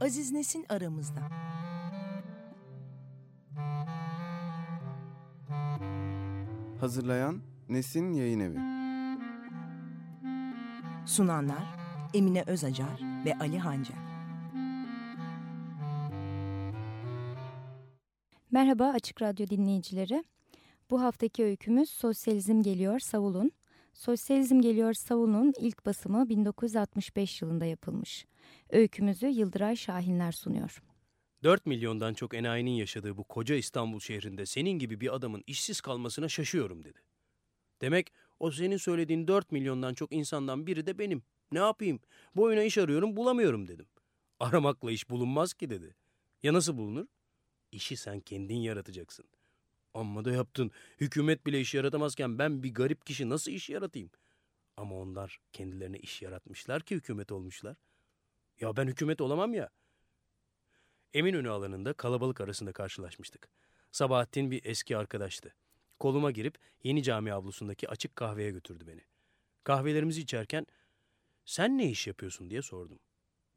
Aziz Nesin aramızda. Hazırlayan Nesin Yayın Evi. Sunanlar Emine Özacar ve Ali Hancar. Merhaba Açık Radyo dinleyicileri. Bu haftaki öykümüz Sosyalizm Geliyor Savulun. Sosyalizm Geliyor Savulun ilk basımı 1965 yılında yapılmış. Öykümüzü Yıldıray Şahinler sunuyor. 4 milyondan çok enayinin yaşadığı bu koca İstanbul şehrinde senin gibi bir adamın işsiz kalmasına şaşıyorum dedi. Demek o senin söylediğin 4 milyondan çok insandan biri de benim. Ne yapayım? Boyuna iş arıyorum bulamıyorum dedim. Aramakla iş bulunmaz ki dedi. Ya nasıl bulunur? İşi sen kendin yaratacaksın. Amma da yaptın. Hükümet bile iş yaratamazken ben bir garip kişi nasıl iş yaratayım? Ama onlar kendilerine iş yaratmışlar ki hükümet olmuşlar. Ya ben hükümet olamam ya. Eminönü alanında kalabalık arasında karşılaşmıştık. Sabahattin bir eski arkadaştı. Koluma girip yeni cami avlusundaki açık kahveye götürdü beni. Kahvelerimizi içerken sen ne iş yapıyorsun diye sordum.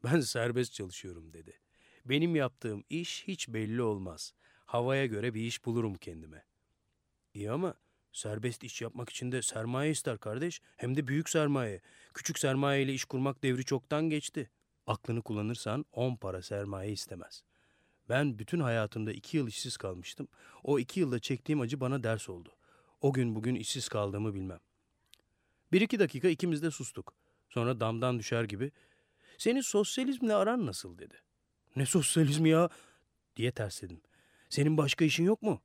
Ben serbest çalışıyorum dedi. Benim yaptığım iş hiç belli olmaz. Havaya göre bir iş bulurum kendime. İyi ama serbest iş yapmak için de sermaye ister kardeş. Hem de büyük sermaye. Küçük sermaye ile iş kurmak devri çoktan geçti. Aklını kullanırsan on para sermaye istemez. Ben bütün hayatımda iki yıl işsiz kalmıştım. O iki yılda çektiğim acı bana ders oldu. O gün bugün işsiz kaldığımı bilmem. Bir iki dakika ikimiz de sustuk. Sonra damdan düşer gibi senin sosyalizmle aran nasıl dedi. Ne sosyalizmi ya diye tersledim. Senin başka işin yok mu?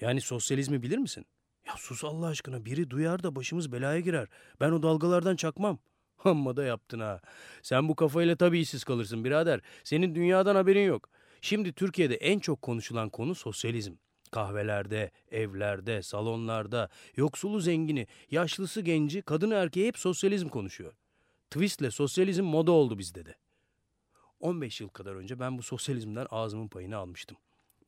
Yani sosyalizmi bilir misin? Ya sus Allah aşkına biri duyar da başımız belaya girer. Ben o dalgalardan çakmam. Amma da yaptın ha. Sen bu kafayla tabii işsiz kalırsın birader. Senin dünyadan haberin yok. Şimdi Türkiye'de en çok konuşulan konu sosyalizm. Kahvelerde, evlerde, salonlarda, yoksulu zengini, yaşlısı genci, kadını erkeği hep sosyalizm konuşuyor. Twistle sosyalizm moda oldu bizde de. 15 yıl kadar önce ben bu sosyalizmden ağzımın payını almıştım.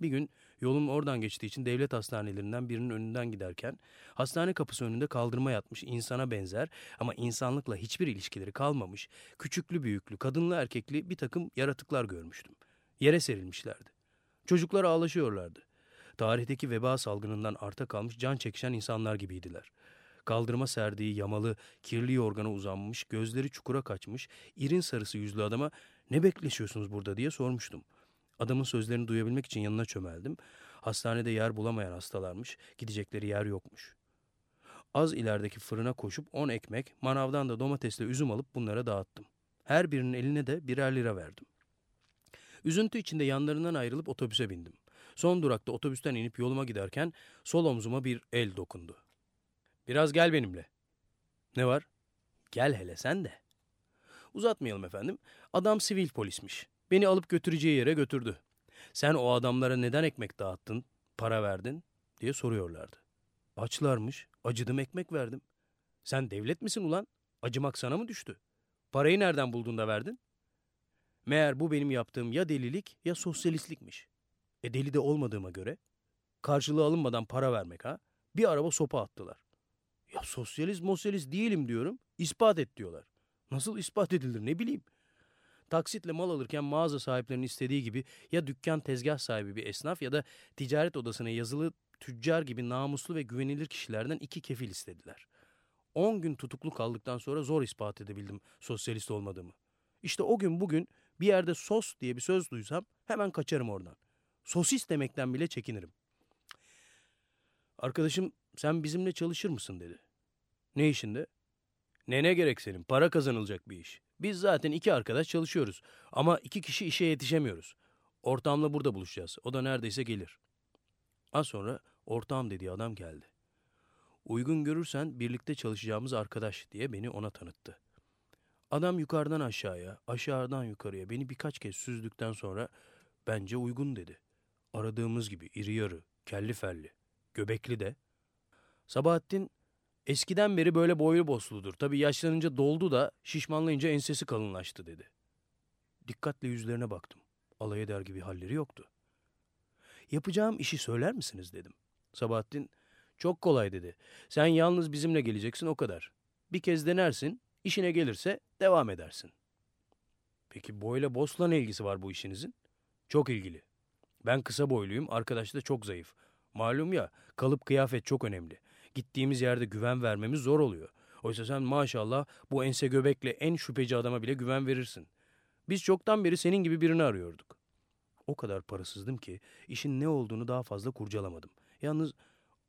Bir gün yolum oradan geçtiği için devlet hastanelerinden birinin önünden giderken hastane kapısı önünde kaldırma yatmış insana benzer ama insanlıkla hiçbir ilişkileri kalmamış küçüklü büyüklü kadınlı erkekli bir takım yaratıklar görmüştüm. Yere serilmişlerdi. Çocuklar ağlaşıyorlardı. Tarihteki veba salgınından arta kalmış can çekişen insanlar gibiydiler. Kaldırma serdiği yamalı, kirli yorgana uzanmış, gözleri çukura kaçmış, irin sarısı yüzlü adama ne bekleşiyorsunuz burada diye sormuştum.'' Adamın sözlerini duyabilmek için yanına çömeldim. Hastanede yer bulamayan hastalarmış, gidecekleri yer yokmuş. Az ilerideki fırına koşup on ekmek, manavdan da domatesle üzüm alıp bunlara dağıttım. Her birinin eline de birer lira verdim. Üzüntü içinde yanlarından ayrılıp otobüse bindim. Son durakta otobüsten inip yoluma giderken sol omzuma bir el dokundu. Biraz gel benimle. Ne var? Gel hele sen de. Uzatmayalım efendim. Adam sivil polismiş. Beni alıp götüreceği yere götürdü. Sen o adamlara neden ekmek dağıttın, para verdin diye soruyorlardı. Açlarmış, acıdım ekmek verdim. Sen devlet misin ulan? Acımak sana mı düştü? Parayı nereden buldun da verdin? Meğer bu benim yaptığım ya delilik ya sosyalistlikmiş. E deli de olmadığıma göre karşılığı alınmadan para vermek ha? Bir araba sopa attılar. Ya sosyalist mosyalist değilim diyorum. İspat et diyorlar. Nasıl ispat edilir ne bileyim. Taksitle mal alırken mağaza sahiplerinin istediği gibi ya dükkan tezgah sahibi bir esnaf ya da ticaret odasına yazılı tüccar gibi namuslu ve güvenilir kişilerden iki kefil istediler. 10 gün tutuklu kaldıktan sonra zor ispat edebildim sosyalist olmadığımı. İşte o gün bugün bir yerde sos diye bir söz duysam hemen kaçarım oradan. Sosis demekten bile çekinirim. Arkadaşım sen bizimle çalışır mısın dedi. Ne işinde? Ne gerek senin? Para kazanılacak bir iş. Biz zaten iki arkadaş çalışıyoruz. Ama iki kişi işe yetişemiyoruz. Ortağımla burada buluşacağız. O da neredeyse gelir. Az sonra ortağım dediği adam geldi. Uygun görürsen birlikte çalışacağımız arkadaş diye beni ona tanıttı. Adam yukarıdan aşağıya, aşağıdan yukarıya beni birkaç kez süzdükten sonra bence uygun dedi. Aradığımız gibi iri yarı, kelli felli, göbekli de. Sabahattin Eskiden beri böyle boylu bosludur. Tabii yaşlanınca doldu da şişmanlayınca ensesi kalınlaştı dedi. Dikkatle yüzlerine baktım. Alay eder gibi halleri yoktu. Yapacağım işi söyler misiniz dedim. Sabahattin çok kolay dedi. Sen yalnız bizimle geleceksin o kadar. Bir kez denersin İşine gelirse devam edersin. Peki boyla bosla ne ilgisi var bu işinizin? Çok ilgili. Ben kısa boyluyum, arkadaş da çok zayıf. Malum ya, kalıp kıyafet çok önemli. Gittiğimiz yerde güven vermemiz zor oluyor. Oysa sen maşallah bu ense göbekle en şüpheci adama bile güven verirsin. Biz çoktan beri senin gibi birini arıyorduk. O kadar parasızdım ki işin ne olduğunu daha fazla kurcalamadım. Yalnız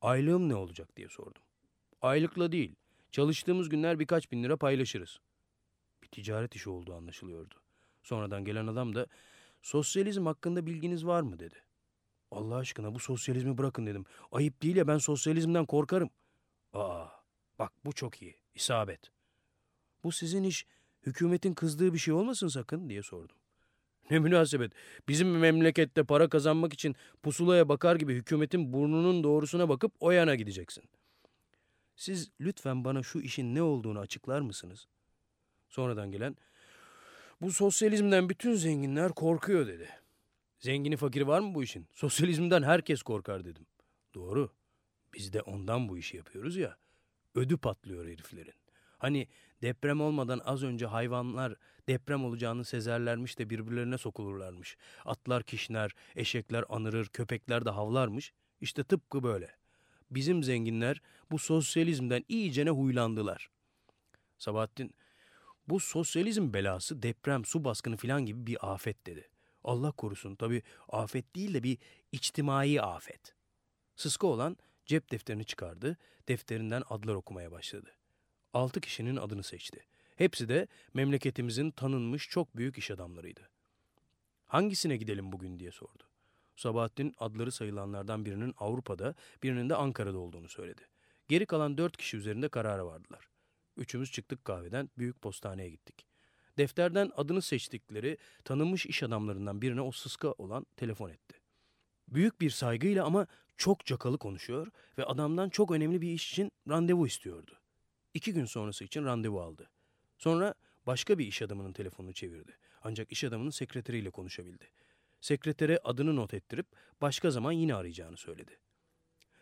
aylığım ne olacak diye sordum. Aylıkla değil, çalıştığımız günler birkaç bin lira paylaşırız. Bir ticaret işi olduğu anlaşılıyordu. Sonradan gelen adam da sosyalizm hakkında bilginiz var mı dedi. Allah aşkına bu sosyalizmi bırakın dedim. Ayıp değil ya ben sosyalizmden korkarım. Aa bak bu çok iyi. isabet. Bu sizin iş hükümetin kızdığı bir şey olmasın sakın diye sordum. Ne münasebet. Bizim memlekette para kazanmak için pusulaya bakar gibi hükümetin burnunun doğrusuna bakıp o yana gideceksin. Siz lütfen bana şu işin ne olduğunu açıklar mısınız? Sonradan gelen, bu sosyalizmden bütün zenginler korkuyor dedi. Zengini fakiri var mı bu işin? Sosyalizmden herkes korkar dedim. Doğru. Biz de ondan bu işi yapıyoruz ya. Ödü patlıyor heriflerin. Hani deprem olmadan az önce hayvanlar deprem olacağını sezerlermiş de birbirlerine sokulurlarmış. Atlar kişner, eşekler anırır, köpekler de havlarmış. İşte tıpkı böyle. Bizim zenginler bu sosyalizmden iyicene huylandılar. Sabahattin, bu sosyalizm belası deprem, su baskını filan gibi bir afet dedi. Allah korusun tabi afet değil de bir içtimai afet. Sıska olan cep defterini çıkardı, defterinden adlar okumaya başladı. Altı kişinin adını seçti. Hepsi de memleketimizin tanınmış çok büyük iş adamlarıydı. Hangisine gidelim bugün diye sordu. Sabahattin adları sayılanlardan birinin Avrupa'da, birinin de Ankara'da olduğunu söyledi. Geri kalan dört kişi üzerinde karara vardılar. Üçümüz çıktık kahveden, büyük postaneye gittik. Defterden adını seçtikleri tanınmış iş adamlarından birine o sıska olan telefon etti. Büyük bir saygıyla ama çok cakalı konuşuyor ve adamdan çok önemli bir iş için randevu istiyordu. İki gün sonrası için randevu aldı. Sonra başka bir iş adamının telefonunu çevirdi. Ancak iş adamının sekreteriyle konuşabildi. Sekretere adını not ettirip başka zaman yine arayacağını söyledi.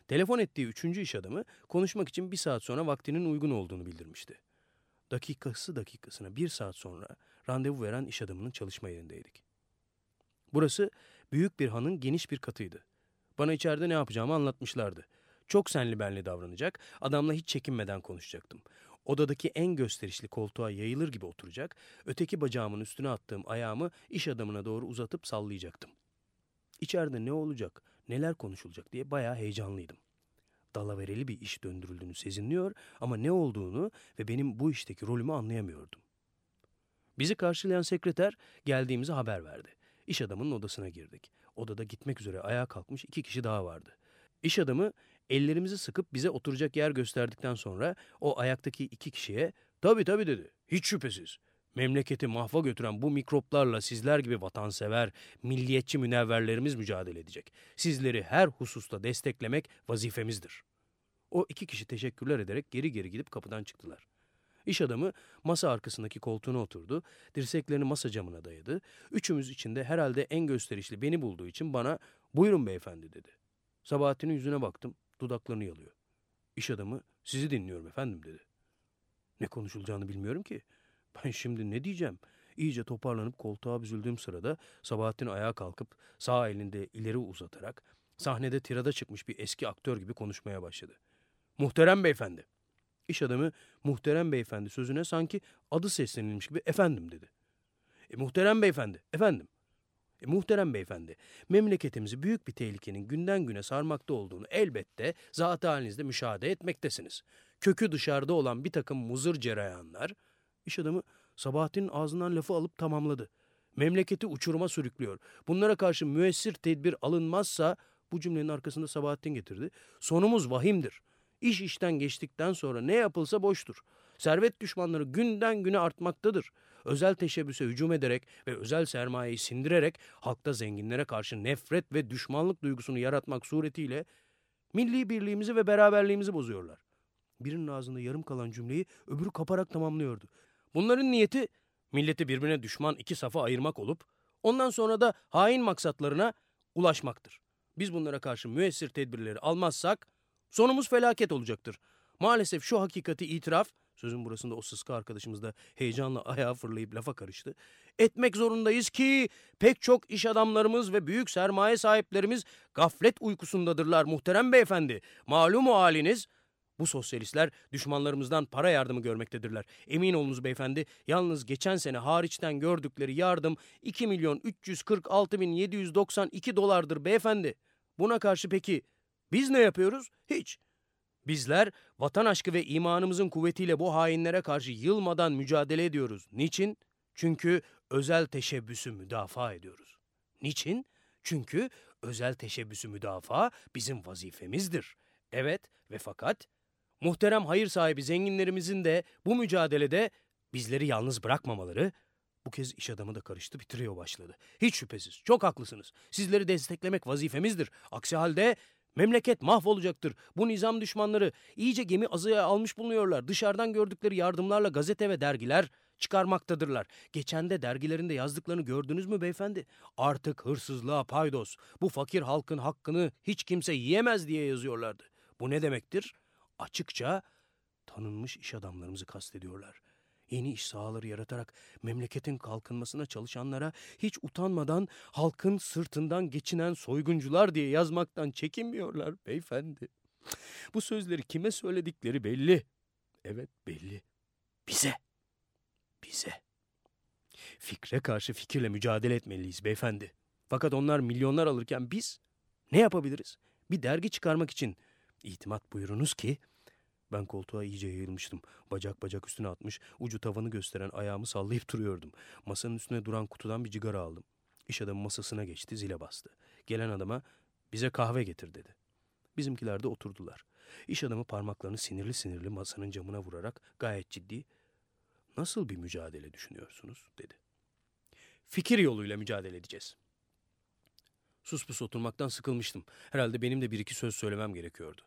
Telefon ettiği üçüncü iş adamı konuşmak için bir saat sonra vaktinin uygun olduğunu bildirmişti. Dakikası dakikasına bir saat sonra randevu veren iş adamının çalışma yerindeydik. Burası büyük bir hanın geniş bir katıydı. Bana içeride ne yapacağımı anlatmışlardı. Çok senli benli davranacak, adamla hiç çekinmeden konuşacaktım. Odadaki en gösterişli koltuğa yayılır gibi oturacak, öteki bacağımın üstüne attığım ayağımı iş adamına doğru uzatıp sallayacaktım. İçeride ne olacak, neler konuşulacak diye bayağı heyecanlıydım. Dalavereli bir iş döndürüldüğünü sezinliyor ama ne olduğunu ve benim bu işteki rolümü anlayamıyordum. Bizi karşılayan sekreter geldiğimizi haber verdi. İş adamının odasına girdik. Odada gitmek üzere ayağa kalkmış iki kişi daha vardı. İş adamı ellerimizi sıkıp bize oturacak yer gösterdikten sonra o ayaktaki iki kişiye tabii tabii dedi. Hiç şüphesiz. Memleketi mahva götüren bu mikroplarla sizler gibi vatansever, milliyetçi münevverlerimiz mücadele edecek. Sizleri her hususta desteklemek vazifemizdir. O iki kişi teşekkürler ederek geri geri gidip kapıdan çıktılar. İş adamı masa arkasındaki koltuğuna oturdu, dirseklerini masa camına dayadı. Üçümüz içinde herhalde en gösterişli beni bulduğu için bana buyurun beyefendi dedi. Sabahattin'in yüzüne baktım, dudaklarını yalıyor. İş adamı sizi dinliyorum efendim dedi. Ne konuşulacağını bilmiyorum ki. Ben şimdi ne diyeceğim? İyice toparlanıp koltuğa büzüldüğüm sırada Sabahattin ayağa kalkıp sağ elinde ileri uzatarak sahnede tirada çıkmış bir eski aktör gibi konuşmaya başladı. Muhterem beyefendi. İş adamı muhterem beyefendi sözüne sanki adı seslenilmiş gibi efendim dedi. E, muhterem beyefendi, efendim. E, muhterem beyefendi, memleketimizi büyük bir tehlikenin günden güne sarmakta olduğunu elbette zat halinizde müşahede etmektesiniz. Kökü dışarıda olan bir takım muzır cereyanlar, iş adamı Sabahattin'in ağzından lafı alıp tamamladı. Memleketi uçuruma sürüklüyor. Bunlara karşı müessir tedbir alınmazsa, bu cümlenin arkasında Sabahattin getirdi. Sonumuz vahimdir. İş işten geçtikten sonra ne yapılsa boştur. Servet düşmanları günden güne artmaktadır. Özel teşebbüse hücum ederek ve özel sermayeyi sindirerek halkta zenginlere karşı nefret ve düşmanlık duygusunu yaratmak suretiyle milli birliğimizi ve beraberliğimizi bozuyorlar. Birinin ağzında yarım kalan cümleyi öbürü kaparak tamamlıyordu. Bunların niyeti milleti birbirine düşman iki safa ayırmak olup ondan sonra da hain maksatlarına ulaşmaktır. Biz bunlara karşı müessir tedbirleri almazsak sonumuz felaket olacaktır. Maalesef şu hakikati itiraf Sözün burasında o sıska arkadaşımız da heyecanla ayağa fırlayıp lafa karıştı. Etmek zorundayız ki pek çok iş adamlarımız ve büyük sermaye sahiplerimiz gaflet uykusundadırlar muhterem beyefendi. Malum o haliniz. Bu sosyalistler düşmanlarımızdan para yardımı görmektedirler. Emin olunuz beyefendi yalnız geçen sene hariçten gördükleri yardım 2 milyon 346 bin 792 dolardır beyefendi. Buna karşı peki biz ne yapıyoruz? Hiç. Bizler vatan aşkı ve imanımızın kuvvetiyle bu hainlere karşı yılmadan mücadele ediyoruz. Niçin? Çünkü özel teşebbüsü müdafaa ediyoruz. Niçin? Çünkü özel teşebbüsü müdafaa bizim vazifemizdir. Evet ve fakat muhterem hayır sahibi zenginlerimizin de bu mücadelede bizleri yalnız bırakmamaları, bu kez iş adamı da karıştı bitiriyor başladı. Hiç şüphesiz çok haklısınız. Sizleri desteklemek vazifemizdir. Aksi halde Memleket mahvolacaktır. Bu nizam düşmanları iyice gemi azıya almış bulunuyorlar. Dışarıdan gördükleri yardımlarla gazete ve dergiler çıkarmaktadırlar. Geçen de dergilerinde yazdıklarını gördünüz mü beyefendi? Artık hırsızlığa paydos. Bu fakir halkın hakkını hiç kimse yiyemez diye yazıyorlardı. Bu ne demektir? Açıkça tanınmış iş adamlarımızı kastediyorlar yeni iş sahaları yaratarak memleketin kalkınmasına çalışanlara hiç utanmadan halkın sırtından geçinen soyguncular diye yazmaktan çekinmiyorlar beyefendi. Bu sözleri kime söyledikleri belli. Evet belli. Bize. Bize. Fikre karşı fikirle mücadele etmeliyiz beyefendi. Fakat onlar milyonlar alırken biz ne yapabiliriz? Bir dergi çıkarmak için itimat buyurunuz ki ben koltuğa iyice yayılmıştım. Bacak bacak üstüne atmış, ucu tavanı gösteren ayağımı sallayıp duruyordum. Masanın üstüne duran kutudan bir cigara aldım. İş adamı masasına geçti, zile bastı. Gelen adama bize kahve getir dedi. Bizimkiler de oturdular. İş adamı parmaklarını sinirli sinirli masanın camına vurarak gayet ciddi "Nasıl bir mücadele düşünüyorsunuz?" dedi. "Fikir yoluyla mücadele edeceğiz." Sus pus oturmaktan sıkılmıştım. Herhalde benim de bir iki söz söylemem gerekiyordu.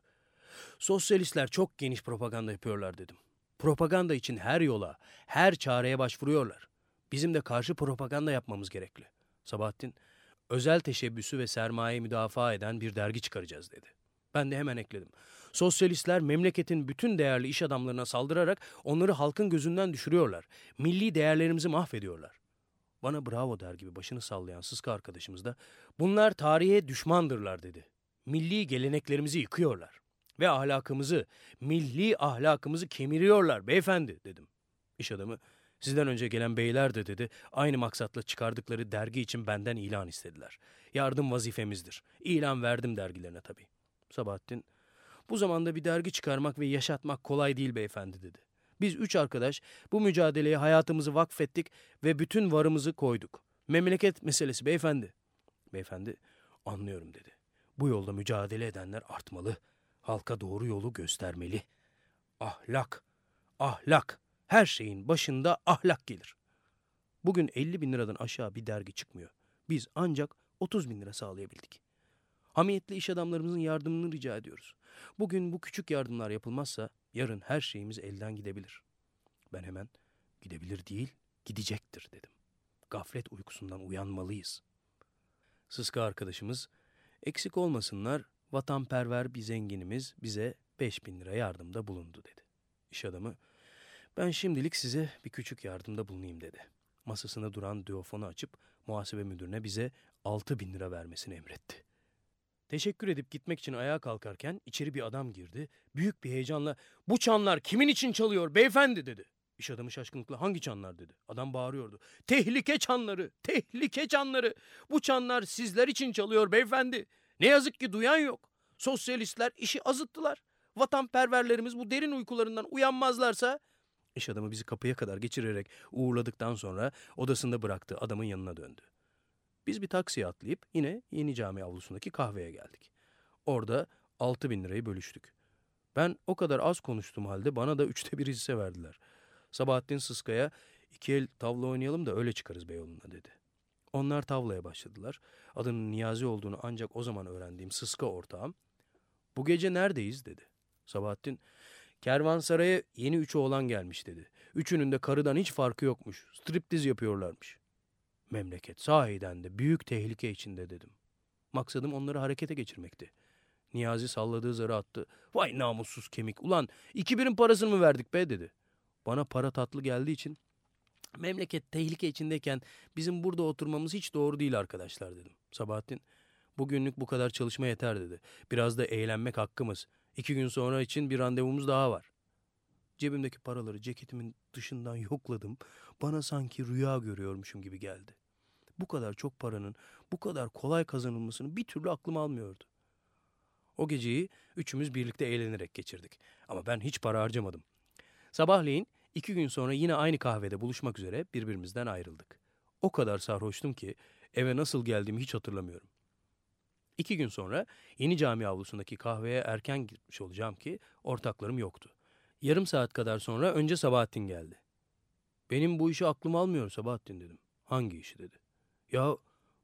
Sosyalistler çok geniş propaganda yapıyorlar dedim. Propaganda için her yola, her çareye başvuruyorlar. Bizim de karşı propaganda yapmamız gerekli. Sabahattin, özel teşebbüsü ve sermaye müdafaa eden bir dergi çıkaracağız dedi. Ben de hemen ekledim. Sosyalistler memleketin bütün değerli iş adamlarına saldırarak onları halkın gözünden düşürüyorlar. Milli değerlerimizi mahvediyorlar. Bana bravo der gibi başını sallayan sıska arkadaşımız da bunlar tarihe düşmandırlar dedi. Milli geleneklerimizi yıkıyorlar ve ahlakımızı, milli ahlakımızı kemiriyorlar beyefendi dedim. İş adamı sizden önce gelen beyler de dedi aynı maksatla çıkardıkları dergi için benden ilan istediler. Yardım vazifemizdir. İlan verdim dergilerine tabii. Sabahattin bu zamanda bir dergi çıkarmak ve yaşatmak kolay değil beyefendi dedi. Biz üç arkadaş bu mücadeleye hayatımızı vakfettik ve bütün varımızı koyduk. Memleket meselesi beyefendi. Beyefendi anlıyorum dedi. Bu yolda mücadele edenler artmalı halka doğru yolu göstermeli. Ahlak, ahlak, her şeyin başında ahlak gelir. Bugün 50 bin liradan aşağı bir dergi çıkmıyor. Biz ancak 30 bin lira sağlayabildik. Hamiyetli iş adamlarımızın yardımını rica ediyoruz. Bugün bu küçük yardımlar yapılmazsa yarın her şeyimiz elden gidebilir. Ben hemen gidebilir değil, gidecektir dedim. Gaflet uykusundan uyanmalıyız. Sıska arkadaşımız eksik olmasınlar vatanperver bir zenginimiz bize 5000 lira yardımda bulundu dedi. İş adamı ben şimdilik size bir küçük yardımda bulunayım dedi. Masasına duran diyofonu açıp muhasebe müdürüne bize 6000 lira vermesini emretti. Teşekkür edip gitmek için ayağa kalkarken içeri bir adam girdi. Büyük bir heyecanla bu çanlar kimin için çalıyor beyefendi dedi. İş adamı şaşkınlıkla hangi çanlar dedi. Adam bağırıyordu. Tehlike çanları, tehlike çanları. Bu çanlar sizler için çalıyor beyefendi. Ne yazık ki duyan yok. Sosyalistler işi azıttılar. Vatanperverlerimiz bu derin uykularından uyanmazlarsa iş adamı bizi kapıya kadar geçirerek uğurladıktan sonra odasında bıraktı adamın yanına döndü. Biz bir taksiye atlayıp yine yeni cami avlusundaki kahveye geldik. Orada altı bin lirayı bölüştük. Ben o kadar az konuştuğum halde bana da üçte bir hisse verdiler. Sabahattin Sıska'ya iki el tavla oynayalım da öyle çıkarız Beyoğlu'na dedi. Onlar tavlaya başladılar. Adının Niyazi olduğunu ancak o zaman öğrendiğim sıska ortağım. Bu gece neredeyiz dedi. Sabahattin, kervansaraya yeni üç oğlan gelmiş dedi. Üçünün de karıdan hiç farkı yokmuş. Striptiz yapıyorlarmış. Memleket sahiden de büyük tehlike içinde dedim. Maksadım onları harekete geçirmekti. Niyazi salladığı zarı attı. Vay namussuz kemik. Ulan iki birim parasını mı verdik be dedi. Bana para tatlı geldiği için memleket tehlike içindeyken bizim burada oturmamız hiç doğru değil arkadaşlar dedim. Sabahattin bugünlük bu kadar çalışma yeter dedi. Biraz da eğlenmek hakkımız. İki gün sonra için bir randevumuz daha var. Cebimdeki paraları ceketimin dışından yokladım. Bana sanki rüya görüyormuşum gibi geldi. Bu kadar çok paranın bu kadar kolay kazanılmasını bir türlü aklım almıyordu. O geceyi üçümüz birlikte eğlenerek geçirdik. Ama ben hiç para harcamadım. Sabahleyin iki gün sonra yine aynı kahvede buluşmak üzere birbirimizden ayrıldık. O kadar sarhoştum ki eve nasıl geldiğimi hiç hatırlamıyorum. İki gün sonra yeni cami avlusundaki kahveye erken gitmiş olacağım ki ortaklarım yoktu. Yarım saat kadar sonra önce Sabahattin geldi. Benim bu işi aklım almıyor Sabahattin dedim. Hangi işi dedi. Ya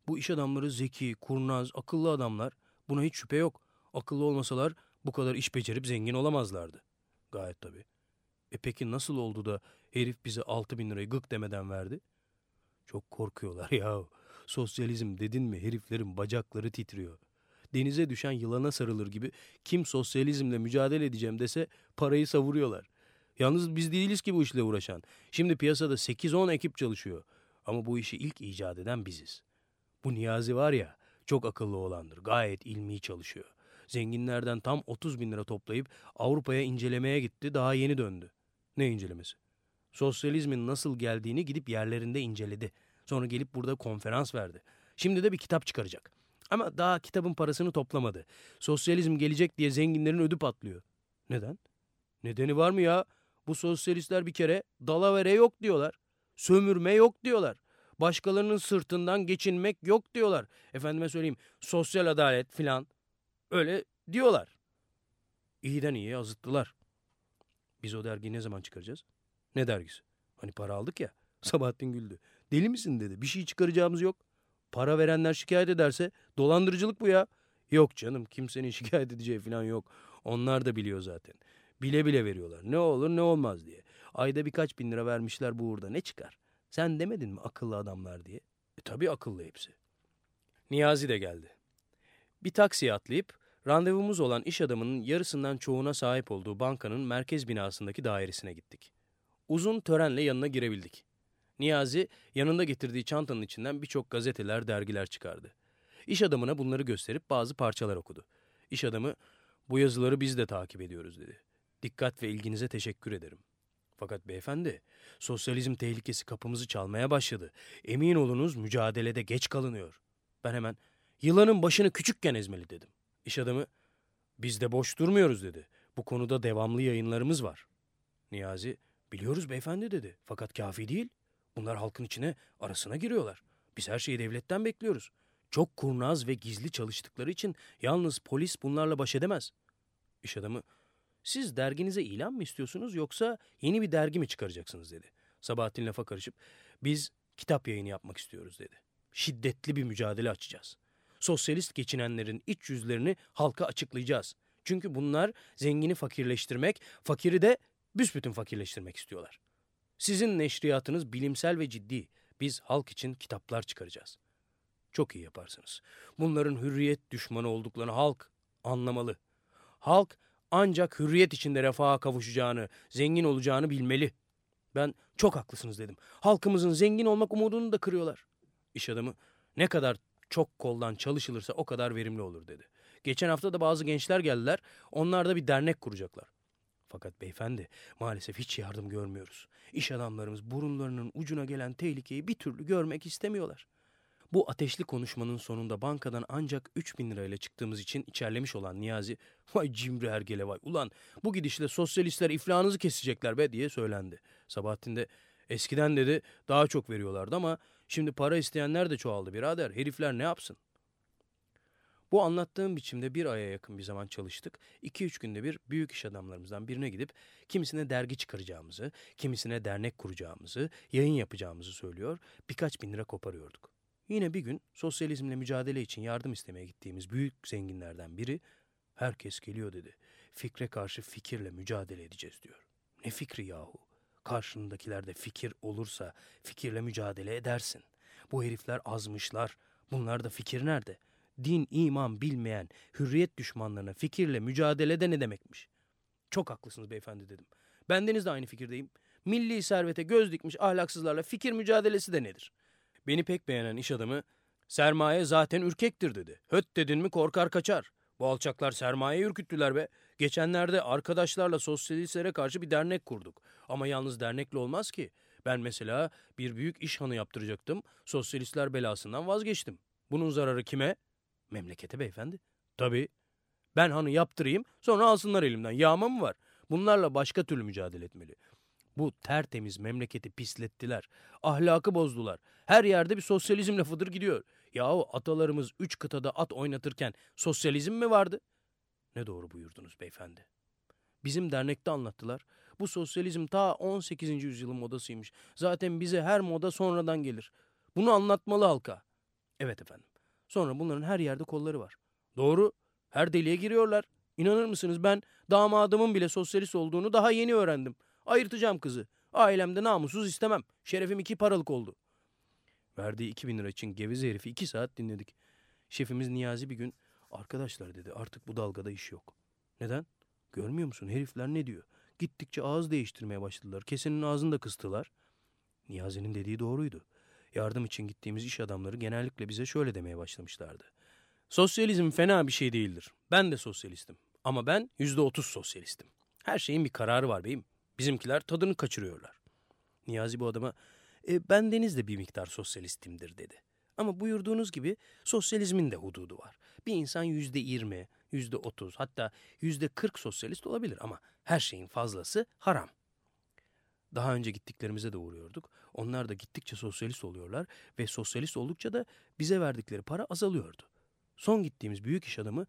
bu iş adamları zeki, kurnaz, akıllı adamlar. Buna hiç şüphe yok. Akıllı olmasalar bu kadar iş becerip zengin olamazlardı. Gayet tabii. E peki nasıl oldu da herif bize altı bin lirayı gık demeden verdi? Çok korkuyorlar ya. Sosyalizm dedin mi heriflerin bacakları titriyor. Denize düşen yılana sarılır gibi kim sosyalizmle mücadele edeceğim dese parayı savuruyorlar. Yalnız biz değiliz ki bu işle uğraşan. Şimdi piyasada 8-10 ekip çalışıyor. Ama bu işi ilk icat eden biziz. Bu Niyazi var ya çok akıllı olandır. Gayet ilmi çalışıyor. Zenginlerden tam 30 bin lira toplayıp Avrupa'ya incelemeye gitti. Daha yeni döndü. Ne incelemesi? Sosyalizmin nasıl geldiğini gidip yerlerinde inceledi. Sonra gelip burada konferans verdi. Şimdi de bir kitap çıkaracak. Ama daha kitabın parasını toplamadı. Sosyalizm gelecek diye zenginlerin ödü patlıyor. Neden? Nedeni var mı ya? Bu sosyalistler bir kere dalavere yok diyorlar. Sömürme yok diyorlar. Başkalarının sırtından geçinmek yok diyorlar. Efendime söyleyeyim sosyal adalet filan. Öyle diyorlar. İyiden iyiye azıttılar. Biz o dergiyi ne zaman çıkaracağız? Ne dergisi? Hani para aldık ya. Sabahattin güldü. Deli misin dedi. Bir şey çıkaracağımız yok. Para verenler şikayet ederse dolandırıcılık bu ya. Yok canım kimsenin şikayet edeceği falan yok. Onlar da biliyor zaten. Bile bile veriyorlar. Ne olur ne olmaz diye. Ayda birkaç bin lira vermişler bu uğurda ne çıkar? Sen demedin mi akıllı adamlar diye? E tabii akıllı hepsi. Niyazi de geldi. Bir taksiye atlayıp randevumuz olan iş adamının yarısından çoğuna sahip olduğu bankanın merkez binasındaki dairesine gittik. Uzun törenle yanına girebildik. Niyazi yanında getirdiği çantanın içinden birçok gazeteler, dergiler çıkardı. İş adamına bunları gösterip bazı parçalar okudu. İş adamı bu yazıları biz de takip ediyoruz dedi. Dikkat ve ilginize teşekkür ederim. Fakat beyefendi, sosyalizm tehlikesi kapımızı çalmaya başladı. Emin olunuz mücadelede geç kalınıyor. Ben hemen yılanın başını küçükken ezmeli dedim. İş adamı biz de boş durmuyoruz dedi. Bu konuda devamlı yayınlarımız var. Niyazi biliyoruz beyefendi dedi. Fakat kafi değil. Bunlar halkın içine arasına giriyorlar. Biz her şeyi devletten bekliyoruz. Çok kurnaz ve gizli çalıştıkları için yalnız polis bunlarla baş edemez. İş adamı siz derginize ilan mı istiyorsunuz yoksa yeni bir dergi mi çıkaracaksınız dedi. Sabahattin lafa karışıp biz kitap yayını yapmak istiyoruz dedi. Şiddetli bir mücadele açacağız. Sosyalist geçinenlerin iç yüzlerini halka açıklayacağız. Çünkü bunlar zengini fakirleştirmek, fakiri de büsbütün fakirleştirmek istiyorlar. Sizin neşriyatınız bilimsel ve ciddi. Biz halk için kitaplar çıkaracağız. Çok iyi yaparsınız. Bunların hürriyet düşmanı olduklarını halk anlamalı. Halk ancak hürriyet içinde refaha kavuşacağını, zengin olacağını bilmeli. Ben çok haklısınız dedim. Halkımızın zengin olmak umudunu da kırıyorlar. İş adamı ne kadar çok koldan çalışılırsa o kadar verimli olur dedi. Geçen hafta da bazı gençler geldiler. Onlar da bir dernek kuracaklar. Fakat beyefendi maalesef hiç yardım görmüyoruz. İş adamlarımız burunlarının ucuna gelen tehlikeyi bir türlü görmek istemiyorlar. Bu ateşli konuşmanın sonunda bankadan ancak 3 bin lirayla çıktığımız için içerlemiş olan Niyazi vay cimri hergele vay ulan bu gidişle sosyalistler iflahınızı kesecekler be diye söylendi. Sabahattin de eskiden dedi daha çok veriyorlardı ama şimdi para isteyenler de çoğaldı birader herifler ne yapsın? Bu anlattığım biçimde bir aya yakın bir zaman çalıştık. 2-3 günde bir büyük iş adamlarımızdan birine gidip kimisine dergi çıkaracağımızı, kimisine dernek kuracağımızı, yayın yapacağımızı söylüyor, birkaç bin lira koparıyorduk. Yine bir gün sosyalizmle mücadele için yardım istemeye gittiğimiz büyük zenginlerden biri herkes geliyor dedi. Fikre karşı fikirle mücadele edeceğiz diyor. Ne fikri yahu? Karşındakilerde fikir olursa fikirle mücadele edersin. Bu herifler azmışlar. Bunlar da fikir nerede? Din, iman bilmeyen, hürriyet düşmanlarına fikirle mücadelede ne demekmiş? Çok haklısınız beyefendi dedim. Bendeniz de aynı fikirdeyim. Milli servete göz dikmiş ahlaksızlarla fikir mücadelesi de nedir? Beni pek beğenen iş adamı sermaye zaten ürkektir dedi. Höt dedin mi korkar kaçar. Bu alçaklar sermaye ürküttüler be. Geçenlerde arkadaşlarla sosyalistlere karşı bir dernek kurduk. Ama yalnız dernekle olmaz ki. Ben mesela bir büyük iş hanı yaptıracaktım. Sosyalistler belasından vazgeçtim. Bunun zararı kime? Memlekete beyefendi. Tabii. Ben hanı yaptırayım sonra alsınlar elimden. Yağma mı var? Bunlarla başka türlü mücadele etmeli. Bu tertemiz memleketi pislettiler. Ahlakı bozdular. Her yerde bir sosyalizm lafıdır gidiyor. Yahu atalarımız üç kıtada at oynatırken sosyalizm mi vardı? Ne doğru buyurdunuz beyefendi. Bizim dernekte anlattılar. Bu sosyalizm ta 18. yüzyılın modasıymış. Zaten bize her moda sonradan gelir. Bunu anlatmalı halka. Evet efendim. Sonra bunların her yerde kolları var. Doğru. Her deliğe giriyorlar. İnanır mısınız ben damadımın bile sosyalist olduğunu daha yeni öğrendim. Ayırtacağım kızı. Ailemde namussuz istemem. Şerefim iki paralık oldu. Verdiği iki bin lira için geveze herifi iki saat dinledik. Şefimiz Niyazi bir gün arkadaşlar dedi artık bu dalgada iş yok. Neden? Görmüyor musun herifler ne diyor? Gittikçe ağız değiştirmeye başladılar. Kesenin ağzını da kıstılar. Niyazi'nin dediği doğruydu. Yardım için gittiğimiz iş adamları genellikle bize şöyle demeye başlamışlardı. Sosyalizm fena bir şey değildir. Ben de sosyalistim. Ama ben yüzde otuz sosyalistim. Her şeyin bir kararı var beyim. Bizimkiler tadını kaçırıyorlar. Niyazi bu adama e, ben Deniz de bir miktar sosyalistimdir dedi. Ama buyurduğunuz gibi sosyalizmin de hududu var. Bir insan yüzde yirmi, yüzde otuz hatta yüzde kırk sosyalist olabilir ama her şeyin fazlası haram. Daha önce gittiklerimize de uğruyorduk. Onlar da gittikçe sosyalist oluyorlar ve sosyalist oldukça da bize verdikleri para azalıyordu. Son gittiğimiz büyük iş adamı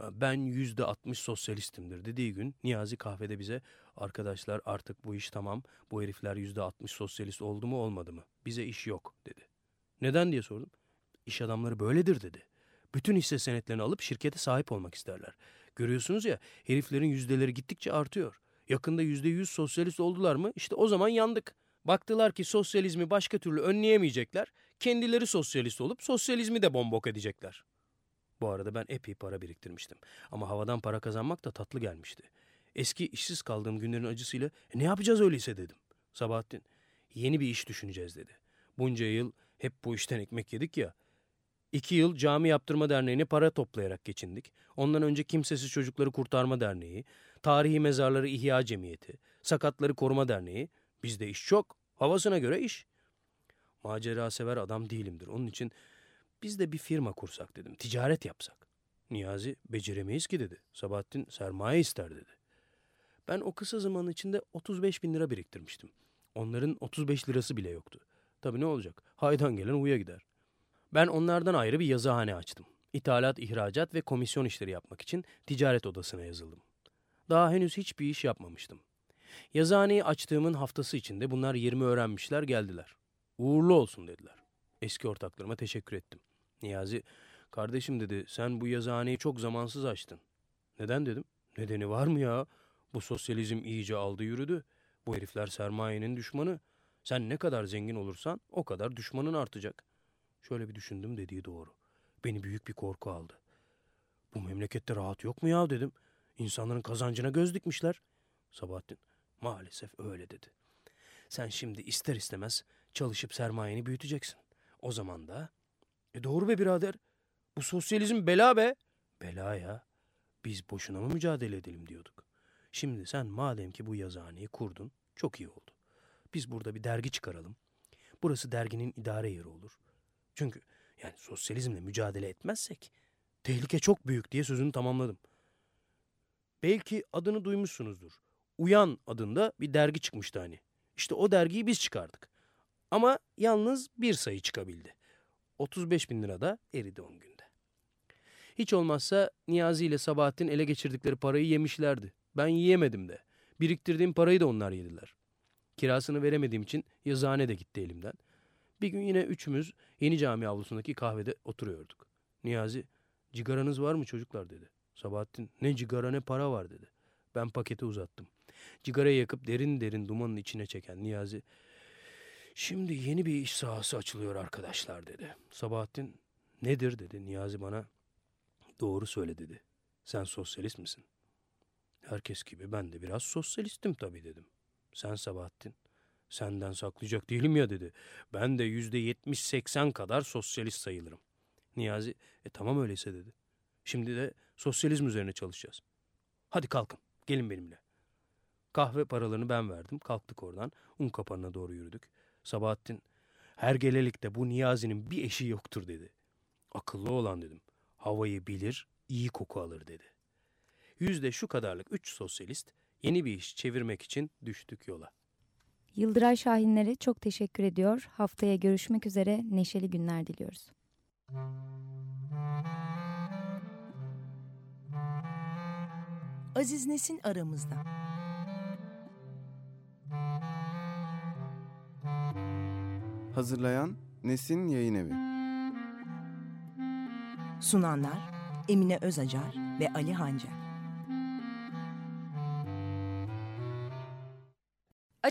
ben yüzde altmış sosyalistimdir dediği gün Niyazi kahvede bize arkadaşlar artık bu iş tamam bu herifler yüzde altmış sosyalist oldu mu olmadı mı bize iş yok dedi. Neden diye sordum. İş adamları böyledir dedi. Bütün hisse senetlerini alıp şirkete sahip olmak isterler. Görüyorsunuz ya heriflerin yüzdeleri gittikçe artıyor. Yakında yüzde yüz sosyalist oldular mı işte o zaman yandık. Baktılar ki sosyalizmi başka türlü önleyemeyecekler. Kendileri sosyalist olup sosyalizmi de bombok edecekler. Bu arada ben epey para biriktirmiştim. Ama havadan para kazanmak da tatlı gelmişti. Eski işsiz kaldığım günlerin acısıyla e, ne yapacağız öyleyse dedim. Sabahattin yeni bir iş düşüneceğiz dedi. Bunca yıl hep bu işten ekmek yedik ya. İki yıl cami yaptırma derneğine para toplayarak geçindik. Ondan önce kimsesiz çocukları kurtarma derneği, tarihi mezarları ihya cemiyeti, sakatları koruma derneği. Bizde iş çok. Havasına göre iş. Macera sever adam değilimdir. Onun için biz de bir firma kursak dedim. Ticaret yapsak. Niyazi beceremeyiz ki dedi. Sabahattin sermaye ister dedi. Ben o kısa zaman içinde 35 bin lira biriktirmiştim. Onların 35 lirası bile yoktu. Tabii ne olacak? Haydan gelen uya gider. Ben onlardan ayrı bir yazıhane açtım. İthalat, ihracat ve komisyon işleri yapmak için ticaret odasına yazıldım. Daha henüz hiçbir iş yapmamıştım. Yazıhaneyi açtığımın haftası içinde bunlar 20 öğrenmişler geldiler. Uğurlu olsun dediler. Eski ortaklarıma teşekkür ettim. Niyazi, kardeşim dedi sen bu yazıhaneyi çok zamansız açtın. Neden dedim. Nedeni var mı ya? Bu sosyalizm iyice aldı yürüdü. Bu herifler sermayenin düşmanı. Sen ne kadar zengin olursan o kadar düşmanın artacak. Şöyle bir düşündüm dediği doğru. Beni büyük bir korku aldı. Bu memlekette rahat yok mu ya dedim. İnsanların kazancına göz dikmişler. Sabahattin maalesef öyle dedi. Sen şimdi ister istemez çalışıp sermayeni büyüteceksin. O zaman da e doğru be birader. Bu sosyalizm bela be. Bela ya. Biz boşuna mı mücadele edelim diyorduk. Şimdi sen madem ki bu yazıhaneyi kurdun çok iyi oldu. Biz burada bir dergi çıkaralım. Burası derginin idare yeri olur. Çünkü yani sosyalizmle mücadele etmezsek tehlike çok büyük diye sözünü tamamladım. Belki adını duymuşsunuzdur. Uyan adında bir dergi çıkmıştı hani. İşte o dergiyi biz çıkardık. Ama yalnız bir sayı çıkabildi. 35 bin lira da eridi 10 günde. Hiç olmazsa Niyazi ile Sabahattin ele geçirdikleri parayı yemişlerdi. Ben yiyemedim de. Biriktirdiğim parayı da onlar yediler. Kirasını veremediğim için yazıhane de gitti elimden. Bir gün yine üçümüz yeni cami avlusundaki kahvede oturuyorduk. Niyazi, cigaranız var mı çocuklar dedi. Sabahattin, ne cigara ne para var dedi. Ben paketi uzattım. Cigarayı yakıp derin derin dumanın içine çeken Niyazi, şimdi yeni bir iş sahası açılıyor arkadaşlar dedi. Sabahattin, nedir dedi. Niyazi bana, doğru söyle dedi. Sen sosyalist misin? Herkes gibi ben de biraz sosyalistim tabii dedim. Sen Sabahattin. Senden saklayacak değilim ya dedi. Ben de yüzde yetmiş seksen kadar sosyalist sayılırım. Niyazi e tamam öyleyse dedi. Şimdi de sosyalizm üzerine çalışacağız. Hadi kalkın gelin benimle. Kahve paralarını ben verdim. Kalktık oradan. Un kapanına doğru yürüdük. Sabahattin her gelelikte bu Niyazi'nin bir eşi yoktur dedi. Akıllı olan dedim. Havayı bilir, iyi koku alır dedi. Yüzde şu kadarlık üç sosyalist yeni bir iş çevirmek için düştük yola. Yıldıray Şahinlere çok teşekkür ediyor. Haftaya görüşmek üzere neşeli günler diliyoruz. Aziz Nesin aramızda. Hazırlayan Nesin Yayın Evi. Sunanlar Emine Özacar ve Ali Hancar.